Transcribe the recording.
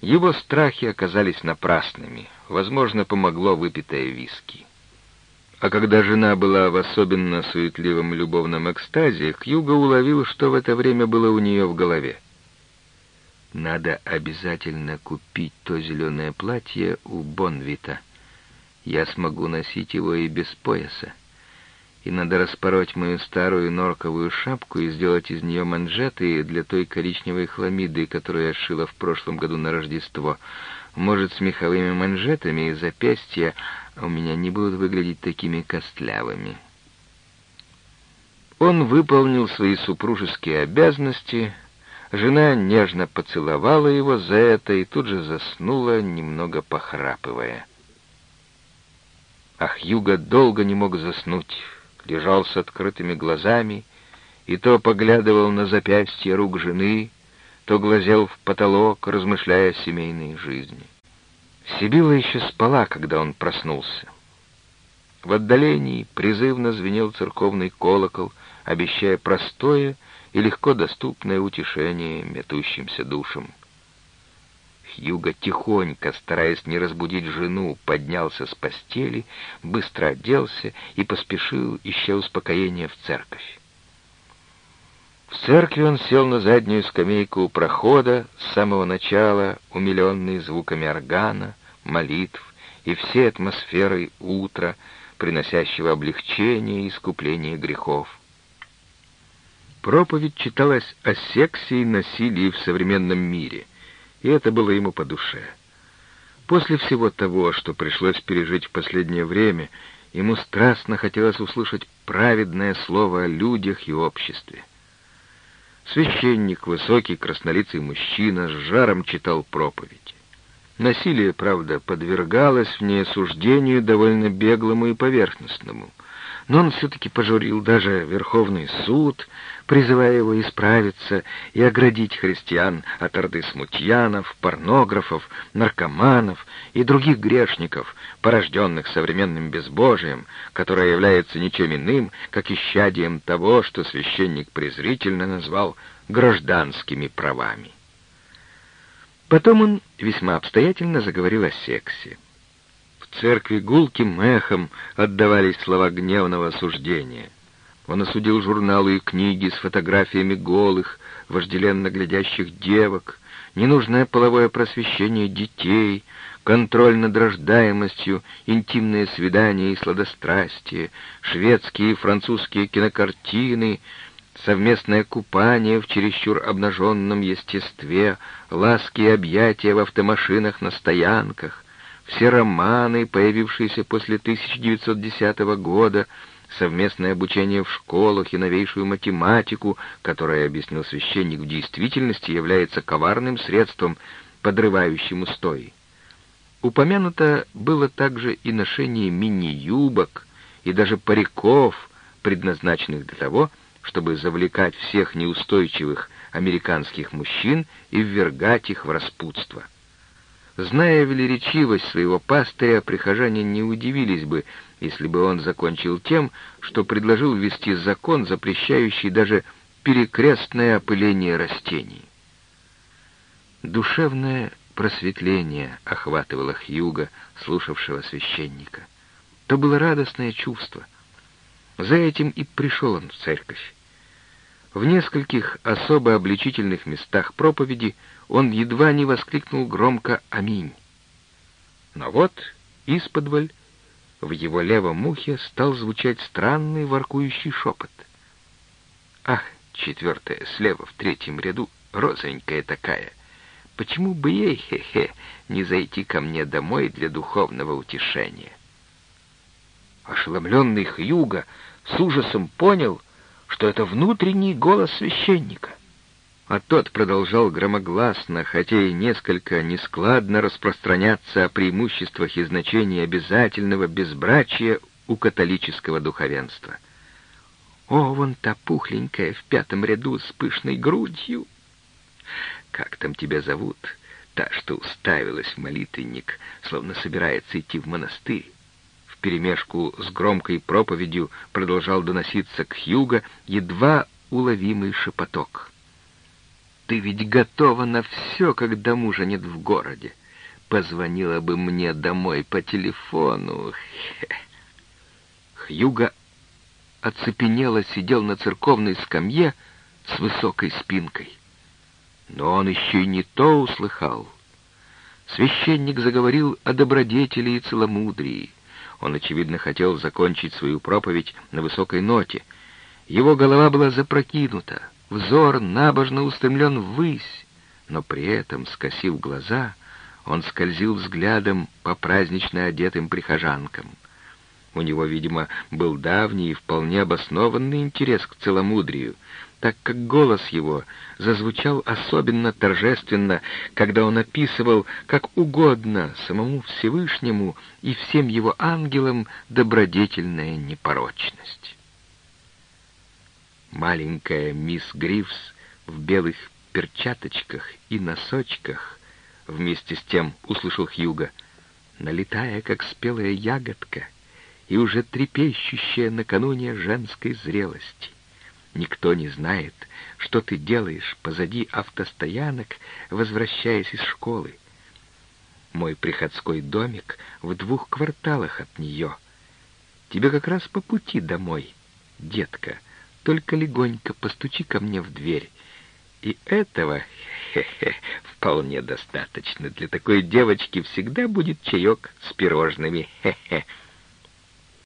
Его страхи оказались напрасными. Возможно, помогло выпитое виски. А когда жена была в особенно суетливом любовном экстазе, Хьюго уловил, что в это время было у нее в голове. «Надо обязательно купить то зеленое платье у Бонвита. Я смогу носить его и без пояса и надо распороть мою старую норковую шапку и сделать из нее манжеты для той коричневой хламиды, которую я шила в прошлом году на Рождество. Может, с меховыми манжетами и запястья у меня не будут выглядеть такими костлявыми. Он выполнил свои супружеские обязанности, жена нежно поцеловала его за это и тут же заснула, немного похрапывая. Ах, Юга долго не мог заснуть лежал с открытыми глазами и то поглядывал на запястье рук жены, то глазел в потолок, размышляя о семейной жизни. Сибила еще спала, когда он проснулся. В отдалении призывно звенел церковный колокол, обещая простое и легко доступное утешение метущимся душам. Хьюго тихонько, стараясь не разбудить жену, поднялся с постели, быстро оделся и поспешил, ища успокоения, в церковь. В церкви он сел на заднюю скамейку у прохода, с самого начала умиленный звуками органа, молитв и всей атмосферой утра, приносящего облегчение и искупление грехов. Проповедь читалась о сексе и насилии в современном мире — и это было ему по душе. После всего того, что пришлось пережить в последнее время, ему страстно хотелось услышать праведное слово о людях и обществе. Священник, высокий краснолицый мужчина, с жаром читал проповедь. Насилие, правда, подвергалось в ней осуждению довольно беглому и поверхностному — но он все-таки пожурил даже Верховный суд, призывая его исправиться и оградить христиан от орды смутьянов, порнографов, наркоманов и других грешников, порожденных современным безбожием, которое является ничем иным, как исчадием того, что священник презрительно назвал гражданскими правами. Потом он весьма обстоятельно заговорил о сексе церкви гулким эхом отдавались слова гневного осуждения. Он осудил журналы и книги с фотографиями голых, вожделенно глядящих девок, ненужное половое просвещение детей, контроль над рождаемостью, интимные свидания и сладострастие, шведские и французские кинокартины, совместное купание в чересчур обнаженном естестве, ласки и объятия в автомашинах на стоянках, все романы, появившиеся после 1910 года, совместное обучение в школах и новейшую математику, которая, объяснил священник, в действительности является коварным средством, подрывающим устои. Упомянуто было также и ношение мини-юбок и даже париков, предназначенных для того, чтобы завлекать всех неустойчивых американских мужчин и ввергать их в распутство. Зная велеречивость своего пастыря, прихожане не удивились бы, если бы он закончил тем, что предложил ввести закон, запрещающий даже перекрестное опыление растений. Душевное просветление охватывало Хьюга, слушавшего священника. То было радостное чувство. За этим и пришел он в церковь. В нескольких особо обличительных местах проповеди он едва не воскликнул громко «Аминь». Но вот исподволь в его левом ухе стал звучать странный воркующий шепот. «Ах, четвертая слева в третьем ряду, розовенькая такая, почему бы ей, хе-хе, не зайти ко мне домой для духовного утешения?» Ошеломленный Хьюга с ужасом понял, что это внутренний голос священника а тот продолжал громогласно, хотя и несколько нескладно распространяться о преимуществах и значении обязательного безбрачия у католического духовенства. «О, вон та пухленькая в пятом ряду с пышной грудью! Как там тебя зовут? Та, что уставилась в молитвенник, словно собирается идти в монастырь?» Вперемешку с громкой проповедью продолжал доноситься к Хьюго едва уловимый шепоток. Ты ведь готова на все, когда мужа нет в городе. Позвонила бы мне домой по телефону. Хьюга оцепенело сидел на церковной скамье с высокой спинкой. Но он еще и не то услыхал. Священник заговорил о добродетели и целомудрии. Он, очевидно, хотел закончить свою проповедь на высокой ноте. Его голова была запрокинута, взор набожно устремлен ввысь, но при этом, скосив глаза, он скользил взглядом по празднично одетым прихожанкам. У него, видимо, был давний и вполне обоснованный интерес к целомудрию, так как голос его зазвучал особенно торжественно, когда он описывал, как угодно самому Всевышнему и всем его ангелам добродетельная непорочность. Маленькая мисс Грифс в белых перчаточках и носочках вместе с тем услышал Хьюга, налетая, как спелая ягодка, и уже трепещущая накануне женской зрелости. Никто не знает, что ты делаешь позади автостоянок, возвращаясь из школы. Мой приходской домик в двух кварталах от нее. Тебе как раз по пути домой, детка. Только легонько постучи ко мне в дверь. И этого, хе-хе, вполне достаточно. Для такой девочки всегда будет чаек с пирожными, хе-хе.